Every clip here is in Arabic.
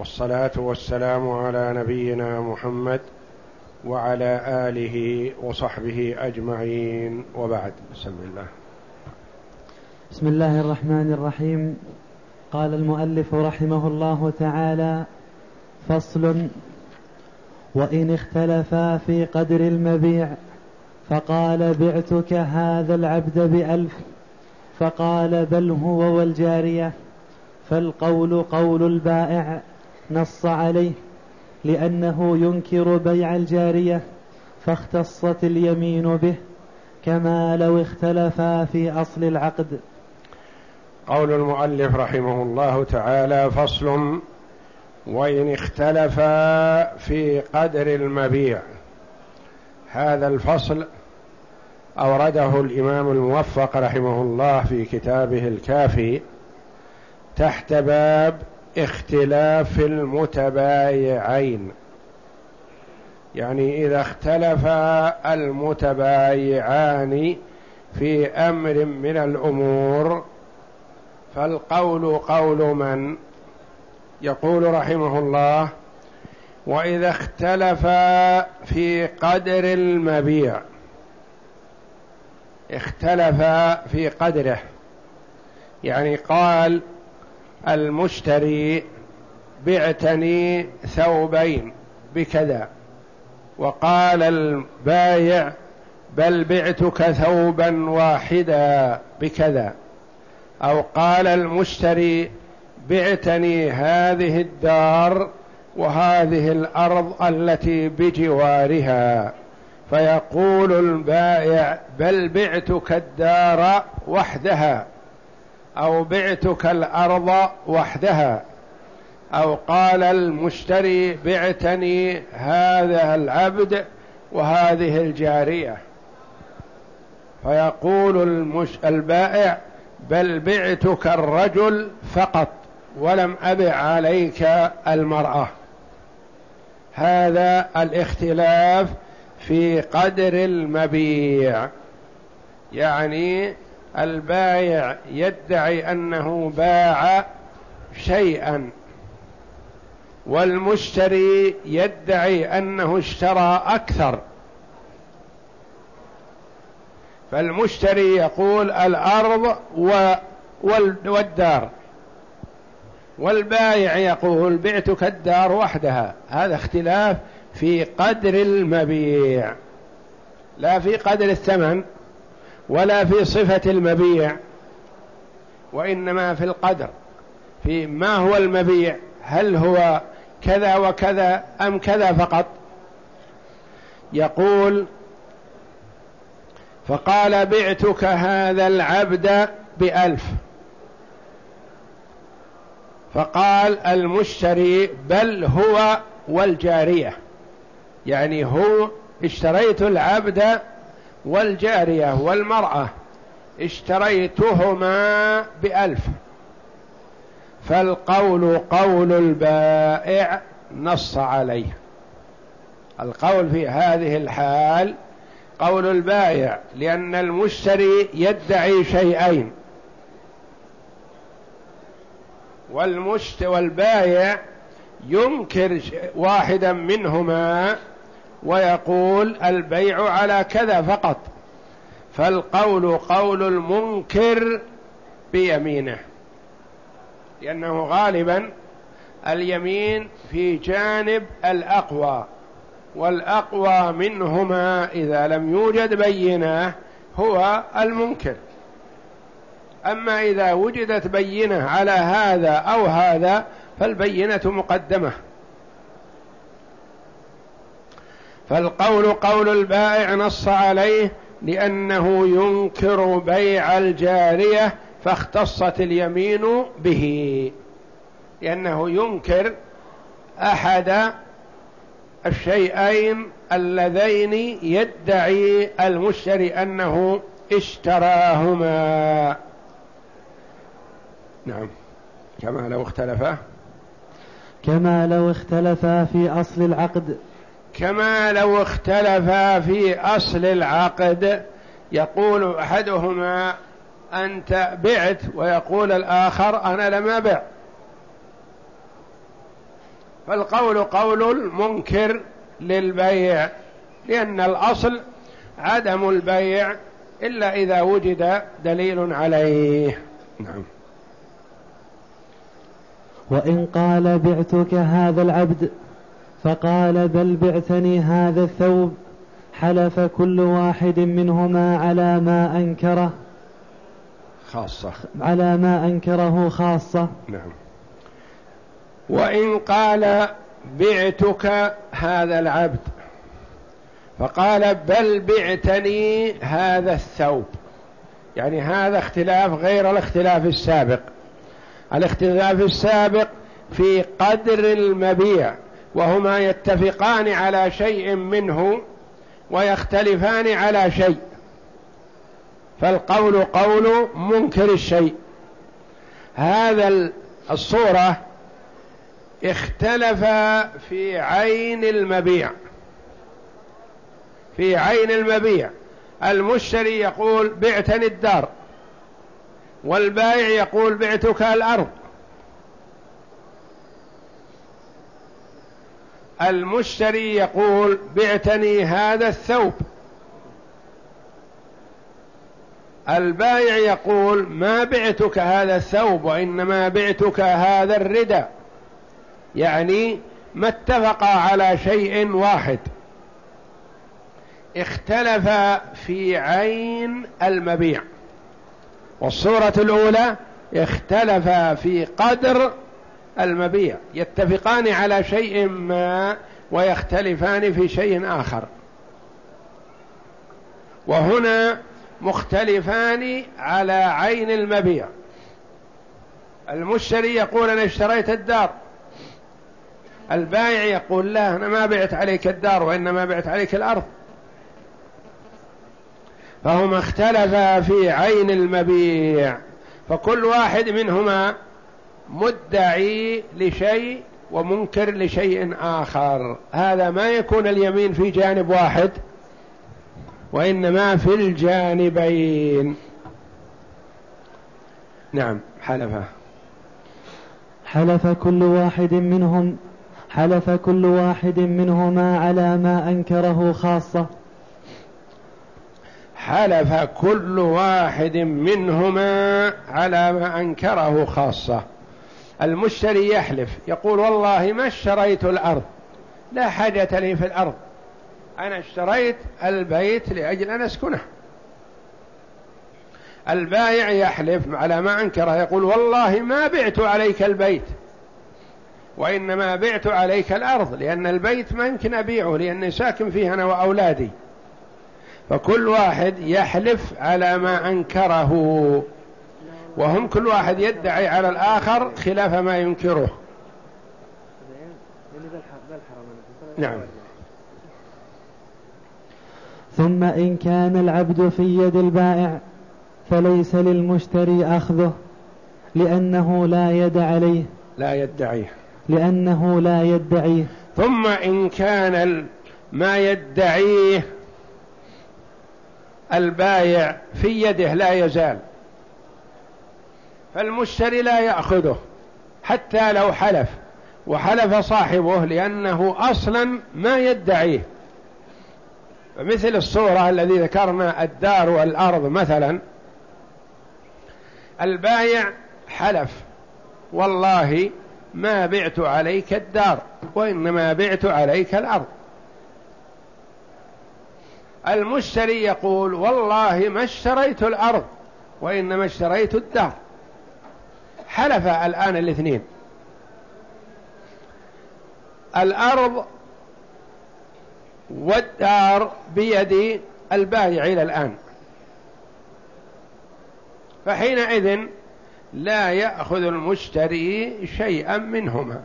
والصلاة والسلام على نبينا محمد وعلى آله وصحبه أجمعين. وبعد بسم الله. بسم الله الرحمن الرحيم. قال المؤلف رحمه الله تعالى فصل وإن اختلفا في قدر المبيع فقال بعتك هذا العبد بألف. فقال بل هو والجارية. فالقول قول البائع. نص عليه لأنه ينكر بيع الجارية فاختصت اليمين به كما لو اختلفا في أصل العقد. قول المؤلف رحمه الله تعالى فصل وإن اختلفا في قدر المبيع. هذا الفصل أورده الإمام الموفق رحمه الله في كتابه الكافي تحت باب اختلاف المتبايعين. يعني إذا اختلف المتبايعان في أمر من الأمور فالقول قول من؟ يقول رحمه الله وإذا اختلف في قدر المبيع. اختلف في قدره. يعني قال المشتري بعتني ثوبين بكذا. وقال البايع بل بعتك ثوبا واحدا بكذا. أو قال المشتري بعتني هذه الدار وهذه الأرض التي بجوارها. فيقول البائع بل بعتك الدار وحدها. أو بعتك الأرض وحدها أو قال المشتري بعتني هذا العبد وهذه الجارية. فيقول المش... البائع بل بعتك الرجل فقط ولم أبع عليك المرأة. هذا الاختلاف في قدر المبيع. يعني البايع يدعي أنه باع شيئا والمشتري يدعي أنه اشترى أكثر. فالمشتري يقول الأرض والدار والبايع يقول بعتك الدار وحدها. هذا اختلاف في قدر المبيع لا في قدر الثمن. ولا في صفة المبيع وإنما في القدر في ما هو المبيع هل هو كذا وكذا أم كذا فقط. يقول فقال بعتك هذا العبد بألف. فقال المشتري بل هو والجارية. يعني هو اشتريت العبد والجارية والمرأة اشتريتهما بألف. فالقول قول البائع نص عليه. القول في هذه الحال قول البائع لأن المشتري يدعي شيئين. والمشت والبايع ينكر واحدا منهما ويقول البيع على كذا فقط فالقول قول المنكر بيمينه لأنه غالبا اليمين في جانب الأقوى والأقوى منهما إذا لم يوجد بينة هو المنكر. أما إذا وجدت بينة على هذا أو هذا فالبينة مقدمة. فالقول قول البائع نص عليه لأنه ينكر بيع الجارية فاختصت اليمين به. لأنه ينكر أحد الشيئين اللذين يدعي المشتري أنه اشتراهما. نعم. كما لو اختلفا. كما لو اختلفا في أصل العقد. كما لو اختلفا في أصل العقد يقول أحدهما أنت بعت ويقول الآخر أنا لم أبع. فالقول قول المنكر للبيع لأن الأصل عدم البيع إلا إذا وجد دليل عليه. نعم. وإن قال بعتك هذا العبد فقال بل بعتني هذا الثوب حلف كل واحد منهما على ما أنكره خاصة. على ما أنكره خاصة. نعم. وإن قال بعتك هذا العبد فقال بل بعتني هذا الثوب. يعني هذا اختلاف غير الاختلاف السابق. الاختلاف السابق في قدر المبيع. وهما يتفقان على شيء منه ويختلفان على شيء. فالقول قول منكر الشيء. هذا الصورة اختلف في عين المبيع. في عين المبيع. المشتري يقول بعتني الدار. والبائع يقول بعتك الأرض. المشتري يقول بعتني هذا الثوب. البائع يقول ما بعتك هذا الثوب وإنما بعتك هذا الردى. يعني ما اتفقا على شيء واحد. اختلف في عين المبيع. والصورة الأولى اختلف في قدر المبيع يتفقان على شيء ما ويختلفان في شيء آخر. وهنا مختلفان على عين المبيع. المشتري يقول أنا اشتريت الدار. البائع يقول لا أنا ما بعت عليك الدار وإنما بعت عليك الأرض. فهما اختلفا في عين المبيع. فكل واحد منهما مدعي لشيء ومنكر لشيء آخر. هذا ما يكون اليمين في جانب واحد وإنما في الجانبين. نعم حلف. حلف كل واحد منهم حلف كل واحد منهما على ما أنكره خاصة. حلف كل واحد منهما على ما أنكره خاصة. المشتري يحلف يقول والله ما اشتريت الأرض لا حاجة لي في الأرض أنا اشتريت البيت لأجل أن أسكنه. البائع يحلف على ما أنكره يقول والله ما بعت عليك البيت وإنما بعت عليك الأرض لأن البيت ما يمكن أبيعه لأني ساكن فيه أنا وأولادي. فكل واحد يحلف على ما أنكره. وهم كل واحد يدعي على الآخر خلاف ما ينكره. نعم. ثم إن كان العبد في يد البائع فليس للمشتري أخذه لأنه لا يد عليه لا يدعيه لأنه لا يدعيه ثم إن كان ما يدعيه البايع في يده لا يزال. فالمشتري لا يأخذه حتى لو حلف وحلف صاحبه لأنه أصلا ما يدعيه. مثل الصورة الذي ذكرنا الدار والأرض مثلا البايع حلف والله ما بعت عليك الدار وإنما بعت عليك الأرض. المشتري يقول والله ما اشتريت الأرض وإنما اشتريت الدار. حلف الآن الاثنين. الأرض والدار بيد البائع إلى الآن. فحينئذ لا يأخذ المشتري شيئا منهما.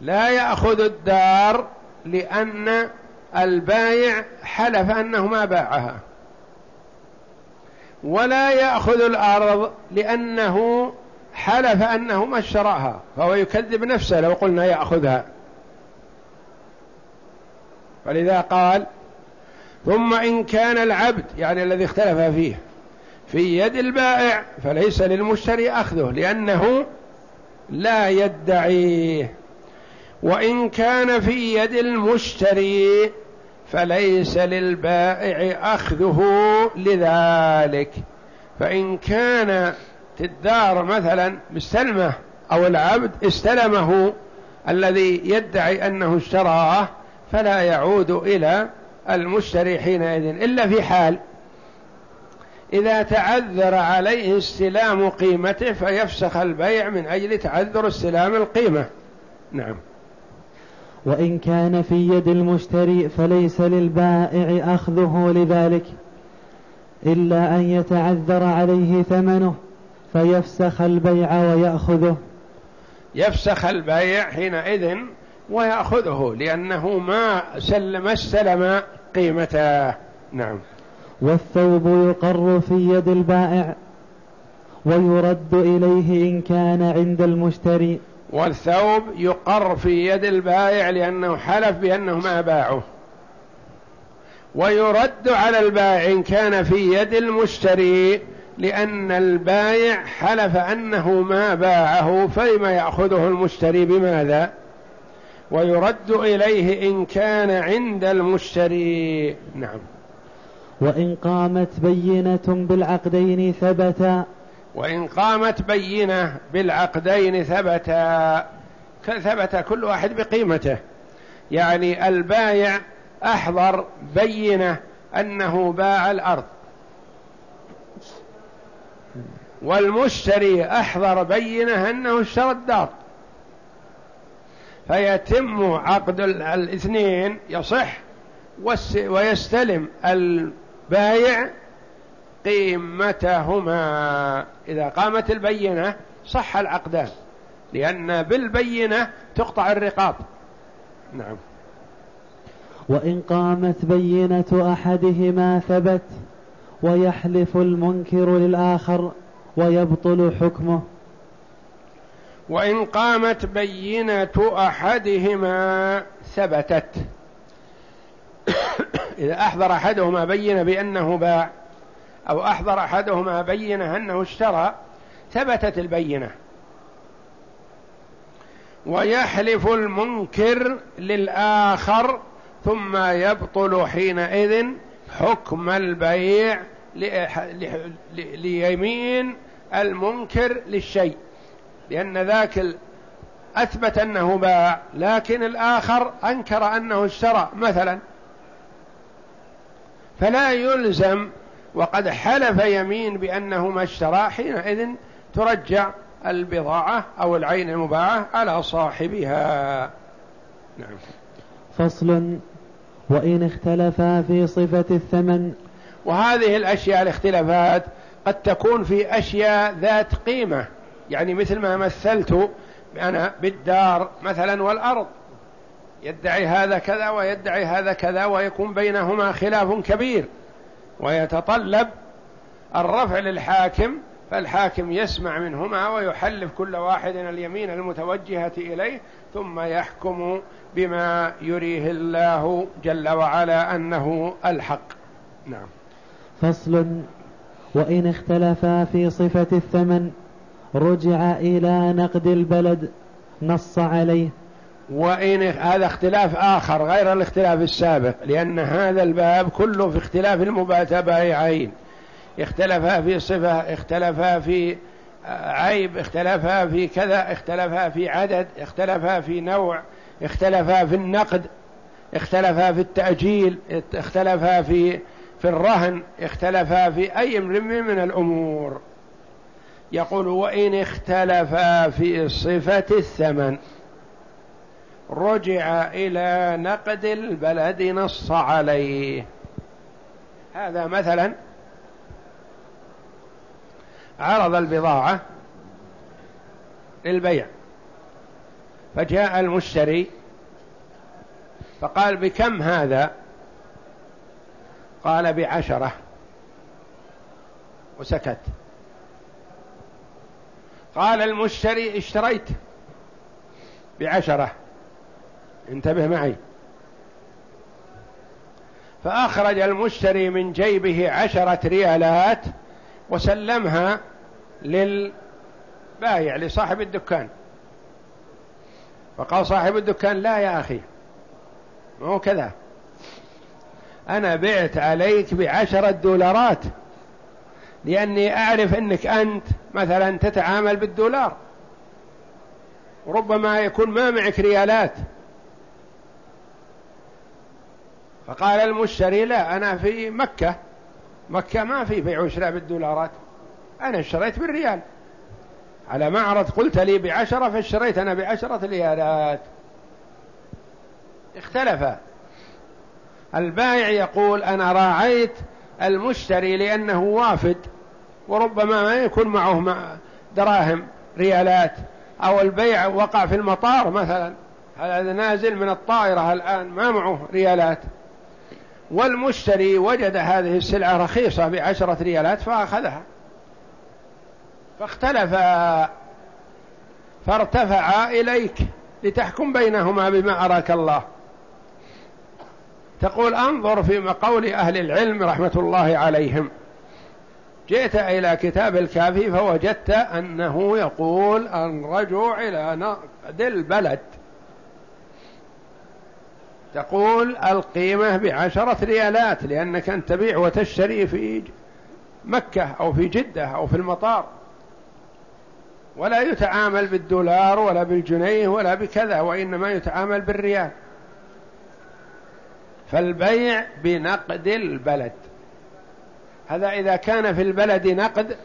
لا يأخذ الدار لأن البايع حلف أنه ما باعها. ولا يأخذ الأرض لأنه حلف أنه ما أشتراها فهو يكذب نفسه لو قلنا يأخذها. فلذا قال ثم إن كان العبد يعني الذي اختلف فيه في يد البائع فليس للمشتري أخذه لأنه لا يدعيه. وإن كان في يد المشتري فليس للبائع أخذه لذلك. فإن كان الدار مثلا مستلمة أو العبد استلمه الذي يدعي أنه اشتراه فلا يعود إلى المشتري حينئذ إلا في حال إذا تعذر عليه استلام قيمته فيفسخ البيع من أجل تعذر استلام القيمة. نعم. وإن كان في يد المشتري فليس للبائع أخذه لذلك إلا أن يتعذر عليه ثمنه فيفسخ البيع ويأخذه. يفسخ البيع حينئذ ويأخذه لأنه ما سلم استلم قيمته. نعم. والثوب يقر في يد البائع ويرد إليه إن كان عند المشتري. والثوب يقر في يد البائع لأنه حلف بأنه ما باعه. ويرد على البائع إن كان في يد المشتري لأن البائع حلف أنه ما باعه فلما يأخذه المشتري بماذا؟ ويرد إليه إن كان عند المشتري. نعم. وإن قامت بينة بالعقدين ثبتا وإن قامت بينة بالعقدين ثبتا ثبت كل واحد بقيمته. يعني البايع أحضر بينة أنه باع الأرض. والمشتري أحضر بينة أنه اشترى الدار. فيتم عقد الاثنين يصح ويستلم البايع قيمتهما. إذا قامت البينة صح العقدان لأن بالبينة تقطع الرقاب. نعم. وإن قامت بينة أحدهما ثبت ويحلف المنكر للآخر ويبطل حكمه. وإن قامت بينة أحدهما ثبتت. إذا أحضر أحدهما بين بأنه باع أو أحضر أحدهما بينة أنه اشترى ثبتت البينة. ويحلف المنكر للآخر ثم يبطل حينئذ حكم البيع ليمين المنكر للشيء. لأن ذاك أثبت أنه باع لكن الآخر أنكر أنه اشترى مثلا. فلا يلزم وقد حلف يمين بأنه ما اشترى حينئذ ترجع البضاعة أو العين المباعة على صاحبها. نعم. فصل. وإن اختلفا في صفة الثمن. وهذه الأشياء الاختلافات قد تكون في أشياء ذات قيمة. يعني مثل ما مثلت أنا بالدار مثلا والأرض. يدعي هذا كذا ويدعي هذا كذا ويكون بينهما خلاف كبير. ويتطلب الرفع للحاكم فالحاكم يسمع منهما ويحلف كل واحد اليمين المتوجهة إليه ثم يحكم بما يريه الله جل وعلا أنه الحق. نعم. فصل. وإن اختلفا في صفة الثمن رجع إلى نقد البلد نص عليه. وإن هذا اختلاف آخر غير الاختلاف السابق لأن هذا الباب كله في اختلاف المتبايعين اختلفا في صفة اختلفا في عيب اختلفا في كذا اختلفا في عدد اختلفا في نوع اختلفا في النقد اختلفا في التأجيل اختلفا في في الرهن اختلفا في أي من الأمور. يقول وإن اختلفا في صفة الثمن. رجع إلى نقد البلد نص عليه. هذا مثلا عرض البضاعة للبيع. فجاء المشتري فقال بكم هذا؟ قال بعشرة. وسكت. قال المشتري اشتريت بعشرة. انتبه معي. فأخرج المشتري من جيبه عشرة ريالات وسلمها للبايع لصاحب الدكان. فقال صاحب الدكان لا يا أخي ما هو كذا. أنا بعت عليك بعشرة دولارات لأني أعرف أنك أنت مثلا تتعامل بالدولار. ربما يكون ما معك ريالات. فقال المشتري لا أنا في مكة. مكة ما في بيع وشراء بالدولارات. أنا اشتريت بالريال. على معرض قلت لي بعشرة فاشتريت أنا بعشرة ريالات. اختلف. البائع يقول أنا راعيت المشتري لأنه وافد وربما ما يكون معه دراهم ريالات أو البيع وقع في المطار مثلا. هذا نازل من الطائرة الآن؟ ما معه ريالات. والمشتري وجد هذه السلعة رخيصة بعشرة ريالات فأخذها. فاختلف فارتفع إليك لتحكم بينهما بما أراك الله. تقول انظر في قول أهل العلم رحمة الله عليهم. جئت إلى كتاب الكافي فوجدت أنه يقول الرجوع إلى نقد البلد. تقول القيمة بعشرة ريالات لأنك أن تبيع وتشتري في مكة أو في جدة أو في المطار. ولا يتعامل بالدولار ولا بالجنيه ولا بكذا وإنما يتعامل بالريال. فالبيع بنقد البلد. هذا إذا كان في البلد نقد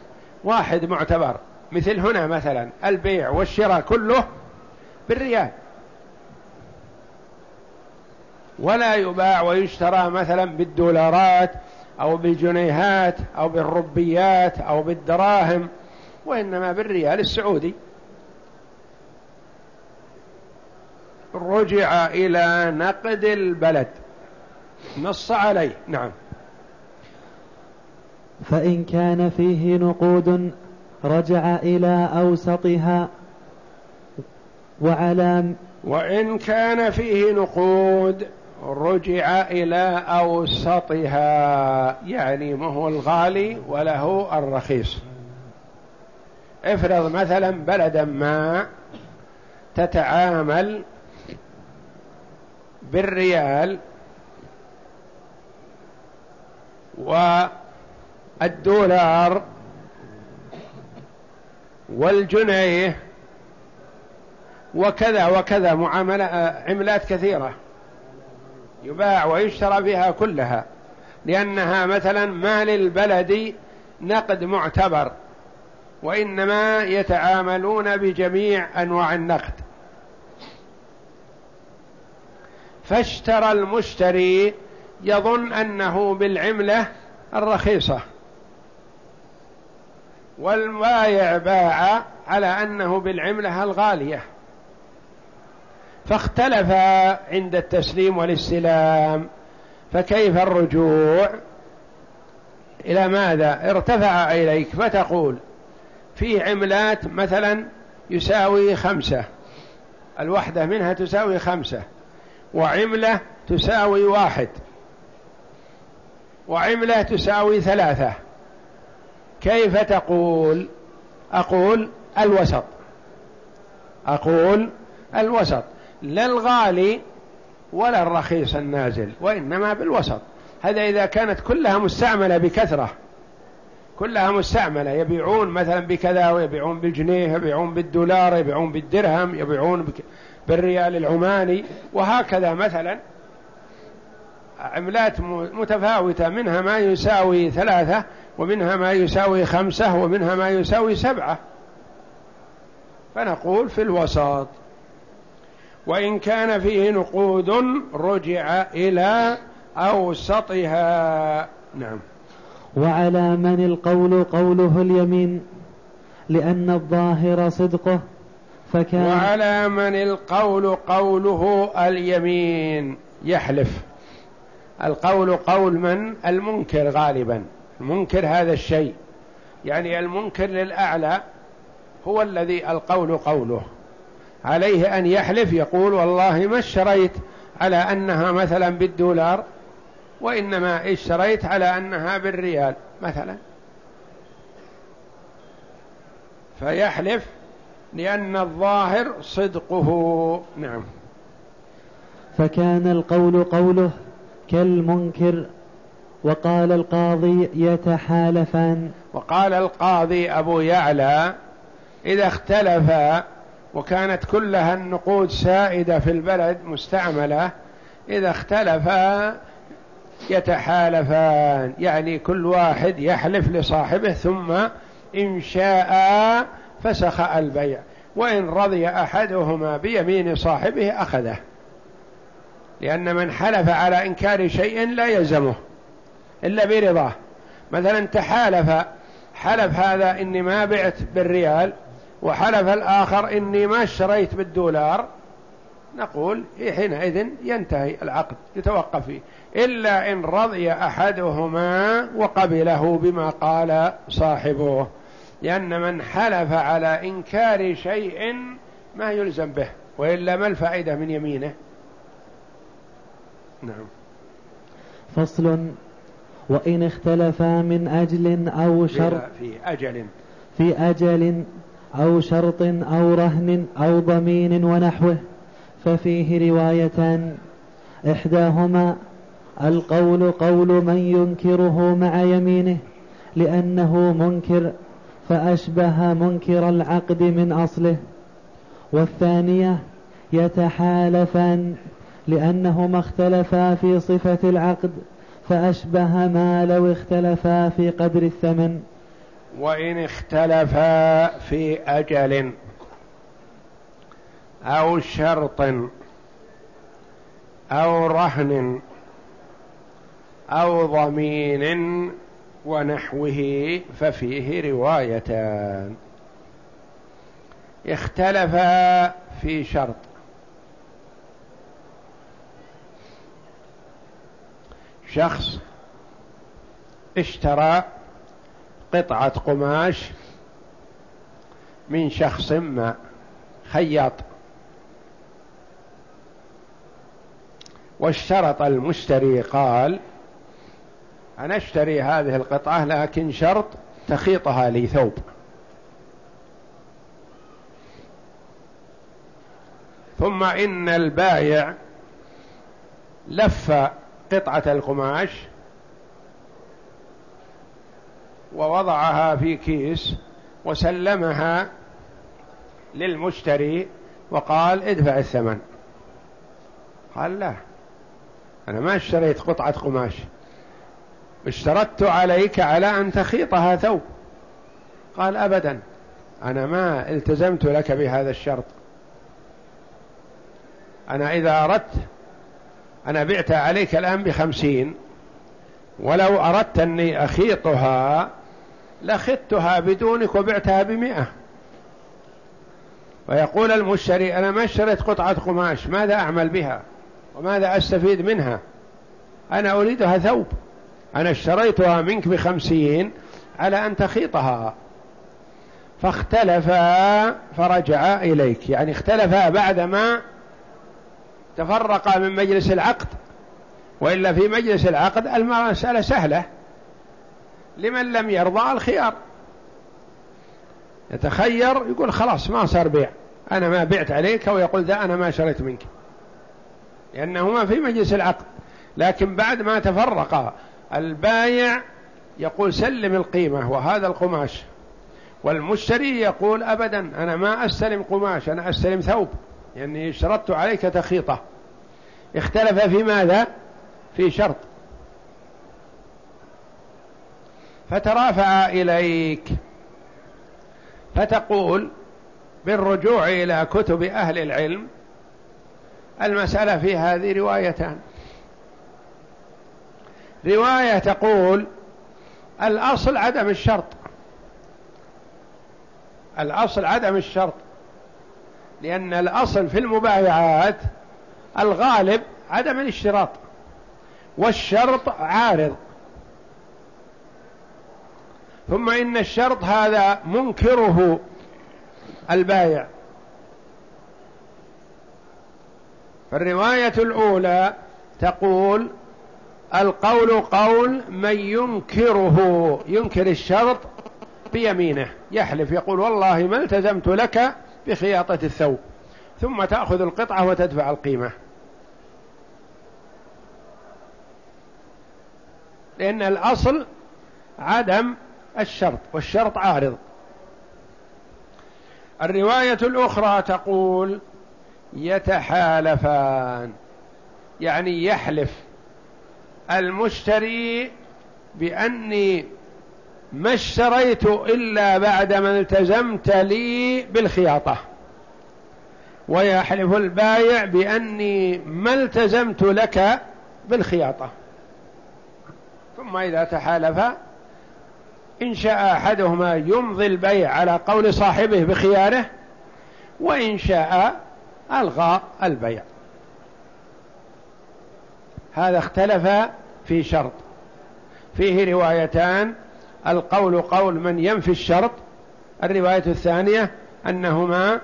واحد معتبر مثل هنا مثلا البيع والشراء كله بالريال. ولا يباع ويشترى مثلا بالدولارات أو بالجنيهات أو بالربيات أو بالدراهم وإنما بالريال السعودي. رجع إلى نقد البلد. نص عليه. نعم. فإن كان فيه نقود رجع إلى أوسطها وعلى وإن كان فيه نقود رجع إلى أوسطها يعني ما هو الغالي وله الرخيص. افرض مثلا بلدا ما تتعامل بالريال والدولار والجنيه وكذا وكذا معاملة عملات كثيرة. يباع ويشترى بها كلها. لأنها مثلا ما للبلد نقد معتبر وإنما يتعاملون بجميع أنواع النقد. فاشترى المشتري يظن أنه بالعملة الرخيصة. والبايع باع على أنه بالعملة الغالية. فاختلف عند التسليم والاستلام. فكيف الرجوع؟ إلى ماذا؟ ارتفع إليك فتقول في عملات مثلا يساوي خمسة. الوحدة منها تساوي خمسة وعملة تساوي واحد وعملة تساوي ثلاثة. كيف تقول؟ أقول الوسط. أقول الوسط. لا الغالي ولا الرخيص النازل وإنما بالوسط. هذا إذا كانت كلها مستعملة بكثرة. كلها مستعملة. يبيعون مثلا بكذا ويبيعون بالجنيه يبيعون بالدولار يبيعون بالدرهم يبيعون بالريال العماني. وهكذا مثلا. عملات متفاوتة. منها ما يساوي ثلاثة ومنها ما يساوي خمسة ومنها ما يساوي سبعة. فنقول في الوسط. وإن كان فيه نقود رجع إلى أوسطها. نعم. وعلى من القول قوله اليمين؟ لأن الظاهر صدقه فكان وعلى من القول قوله اليمين؟ يحلف. القول قول من؟ المنكر غالبا. المنكر هذا الشيء. يعني المنكر للأعلى هو الذي القول قوله. عليه أن يحلف يقول والله ما اشتريت على أنها مثلا بالدولار وإنما اشتريت على أنها بالريال مثلا. فيحلف لأن الظاهر صدقه. نعم. فكان القول قوله كالمنكر وقال القاضي يتحالفان. وقال القاضي أبو يعلى إذا اختلفا وكانت كلها النقود سائدة في البلد مستعملة. إذا اختلفا يتحالفان. يعني كل واحد يحلف لصاحبه ثم إن شاء فسخ البيع. وإن رضي أحدهما بيمين صاحبه أخذه. لأن من حلف على إنكار شيء لا يلزمه إلا برضاه. مثلا تحالف حلف هذا إني ما بعت بالريال. وحلف الآخر إني ما اشتريت بالدولار. نقول حينئذ ينتهي العقد يتوقف فيه. إلا إن رضي أحدهما وقبله بما قال صاحبه. لأن من حلف على إنكار شيء ما يلزم به وإلا ما الفائدة من يمينه؟ نعم. فصل. وإن اختلفا من أجل أو شرط في أجل. في أجل أو شرط أو رهن أو ضمين ونحوه ففيه روايتان إحداهما القول قول من ينكره مع يمينه لأنه منكر فأشبه منكر العقد من أصله. والثانية يتحالفان لأنهما اختلفا في صفة العقد فأشبه ما لو اختلفا في قدر الثمن. وإن اختلفا في أجل أو شرط أو رهن أو ضمين ونحوه ففيه روايتان. اختلفا في شرط. شخص اشترى قطعة قماش من شخص ما خياط. واشترط المشتري قال أنا أشتري هذه القطعة لكن شرط تخيطها لي ثوب. ثم إن البايع لف قطعة القماش ووضعها في كيس وسلمها للمشتري وقال ادفع الثمن. قال لا أنا ما اشتريت قطعة قماش. اشترطت عليك على أن تخيطها ثوب. قال أبدا أنا ما التزمت لك بهذا الشرط. أنا إذا أردت أنا بعت عليك الآن بخمسين ولو أردت أني أخيطها لخطها بدونك وبعتها بمئة. ويقول المشتري أنا ما اشتريت قطعة قماش ماذا أعمل بها؟ وماذا أستفيد منها؟ أنا أريدها ثوب. أنا اشتريتها منك بخمسين على أن تخيطها. فاختلفا فرجعا إليك. يعني اختلفا بعدما تفرقا من مجلس العقد. وإلا في مجلس العقد المسألة سهلة. لمن لم يرضى الخيار. يتخير يقول خلاص ما صار بيع. أنا ما بعت عليك ويقول ذا أنا ما شريت منك. لأنهما في مجلس العقد. لكن بعد ما تفرق البايع يقول سلم القيمة وهذا القماش. والمشتري يقول أبدا أنا ما أستلم قماش أنا أستلم ثوب. يعني اشترطت عليك تخيطة. اختلف في ماذا؟ في شرط. فترافع إليك. فتقول بالرجوع إلى كتب أهل العلم المسألة في هذه روايتان. رواية تقول الأصل عدم الشرط. الأصل عدم الشرط. لأن الأصل في المبايعات الغالب عدم الاشتراط. والشرط عارض. ثم إن الشرط هذا منكره البايع. فالرواية الأولى تقول القول قول من ينكره ينكر الشرط بيمينه يحلف يقول والله ما التزمت لك بخياطة الثوب. ثم تأخذ القطعة وتدفع القيمة. لأن الأصل عدم الشرط والشرط عارض. الرواية الأخرى تقول يتحالفان يعني يحلف المشتري بأني ما اشتريت إلا بعدما التزمت لي بالخياطة. ويحلف البايع بأني ما التزمت لك بالخياطة. ثم إذا تحالف إن شاء أحدهما يمضي البيع على قول صاحبه بخياره وإن شاء ألغى البيع. هذا اختلف في شرط. فيه روايتان القول قول من ينفي الشرط. الرواية الثانية أنهما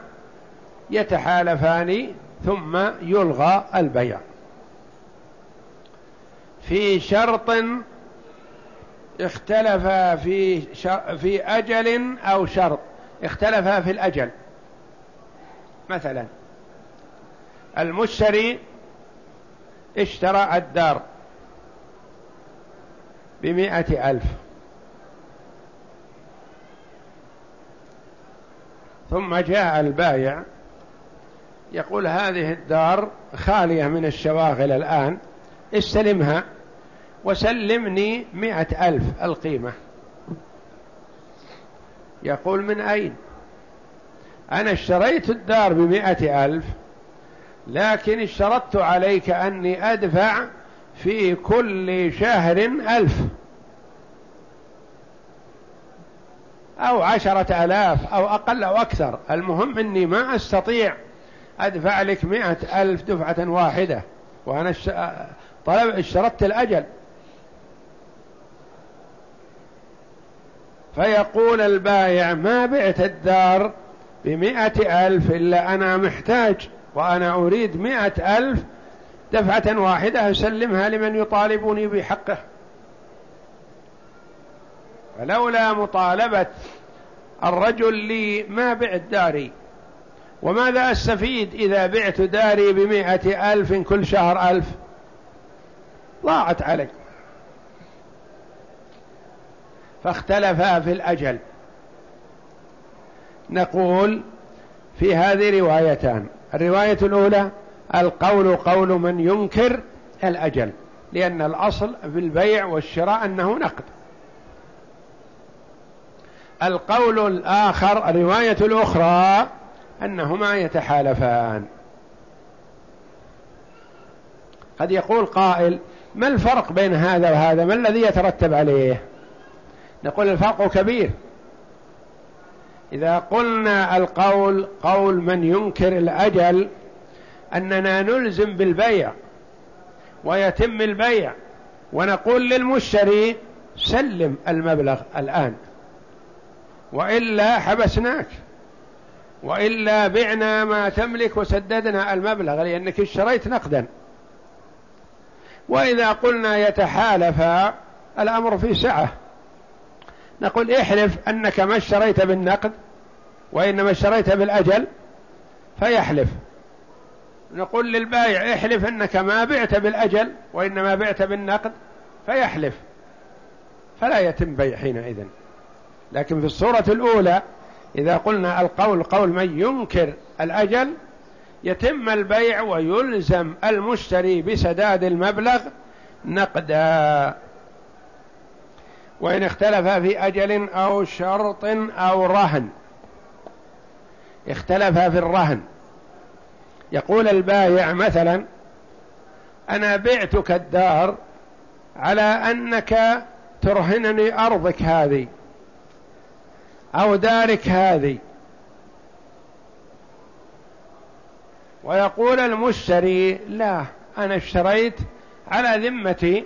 يتحالفان ثم يلغى البيع. في شرط اختلف في في أجل أو شرط اختلف في الأجل. مثلا المشتري اشترى الدار بمائة ألف. ثم جاء البايع يقول هذه الدار خالية من الشواغل الآن استلمها. وسلمني مئة ألف القيمة. يقول من أين؟ أنا اشتريت الدار بمئة ألف لكن اشترطت عليك أني أدفع في كل شهر ألف. أو عشرة آلاف أو أقل أو أكثر. المهم أني ما أستطيع أدفع لك مئة ألف دفعة واحدة وأنا طلب اشترطت الأجل. فيقول البايع ما بعت الدار بمئة ألف إلا أنا محتاج وأنا أريد مئة ألف دفعة واحدة أسلمها لمن يطالبني بحقه. فلولا مطالبة الرجل لي ما بعت داري وماذا أستفيد إذا بعت داري بمئة ألف كل شهر ألف؟ ضاعت علي. فاختلفا في الأجل. نقول في هذه روايتان الرواية الأولى القول قول من ينكر الأجل لأن الأصل في البيع والشراء أنه نقد. القول الآخر الرواية الأخرى أنهما يتحالفان. قد يقول قائل ما الفرق بين هذا وهذا؟ ما الذي يترتب عليه؟ نقول الفرق كبير. إذا قلنا القول قول من ينكر الأجل أننا نلزم بالبيع ويتم البيع ونقول للمشتري سلم المبلغ الآن. وإلا حبسناك. وإلا بعنا ما تملك وسددنا المبلغ لأنك اشتريت نقدا. وإذا قلنا يتحالف الأمر في سعة. نقول احلف أنك ما اشتريت بالنقد وإنما اشتريت بالأجل فيحلف. نقول للبائع احلف أنك ما بعت بالأجل وإنما بعت بالنقد فيحلف. فلا يتم بيع حينئذ. لكن في الصورة الأولى إذا قلنا القول قول من ينكر الأجل يتم البيع ويلزم المشتري بسداد المبلغ نقدا. وإن اختلف في أجل أو شرط أو رهن. اختلف في الرهن. يقول البايع مثلا أنا بعتك الدار على أنك ترهنني أرضك هذه أو دارك هذه. ويقول المشتري لا أنا اشتريت على ذمتي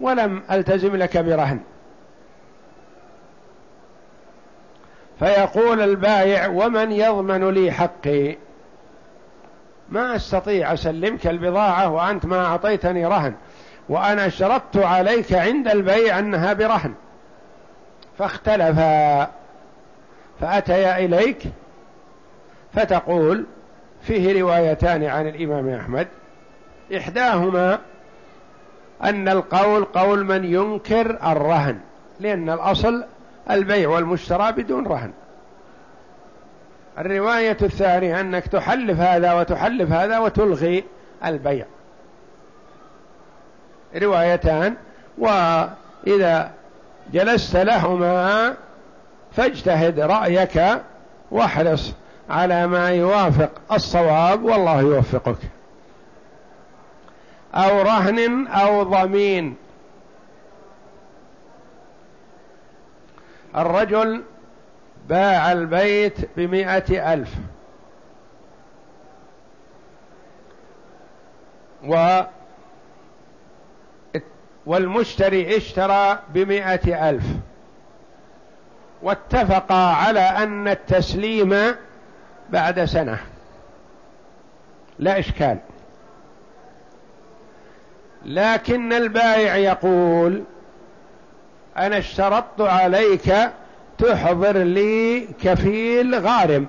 ولم ألتزم لك برهن فيقول البايع ومن يضمن لي حقي؟ ما أستطيع أسلمك البضاعة وأنت ما أعطيتني رهن وأنا اشترطت عليك عند البيع أنها برهن. فاختلفا فاتيا إليك فتقول فيه روايتان عن الإمام أحمد إحداهما أن القول قول من ينكر الرهن لأن الأصل البيع والمشترى بدون رهن. الرواية الثانية أنك تحلف هذا وتحلف هذا وتلغي البيع. روايتان وإذا جلست لهما فاجتهد رأيك واحرص على ما يوافق الصواب والله يوفقك. أو رهن أو ضمين. الرجل باع البيت بمائة ألف. و والمشتري اشترى بمائة ألف. واتفقا على أن التسليم بعد سنة. لا إشكال. لكن البائع يقول أنا اشترطت عليك تحضر لي كفيل غارم.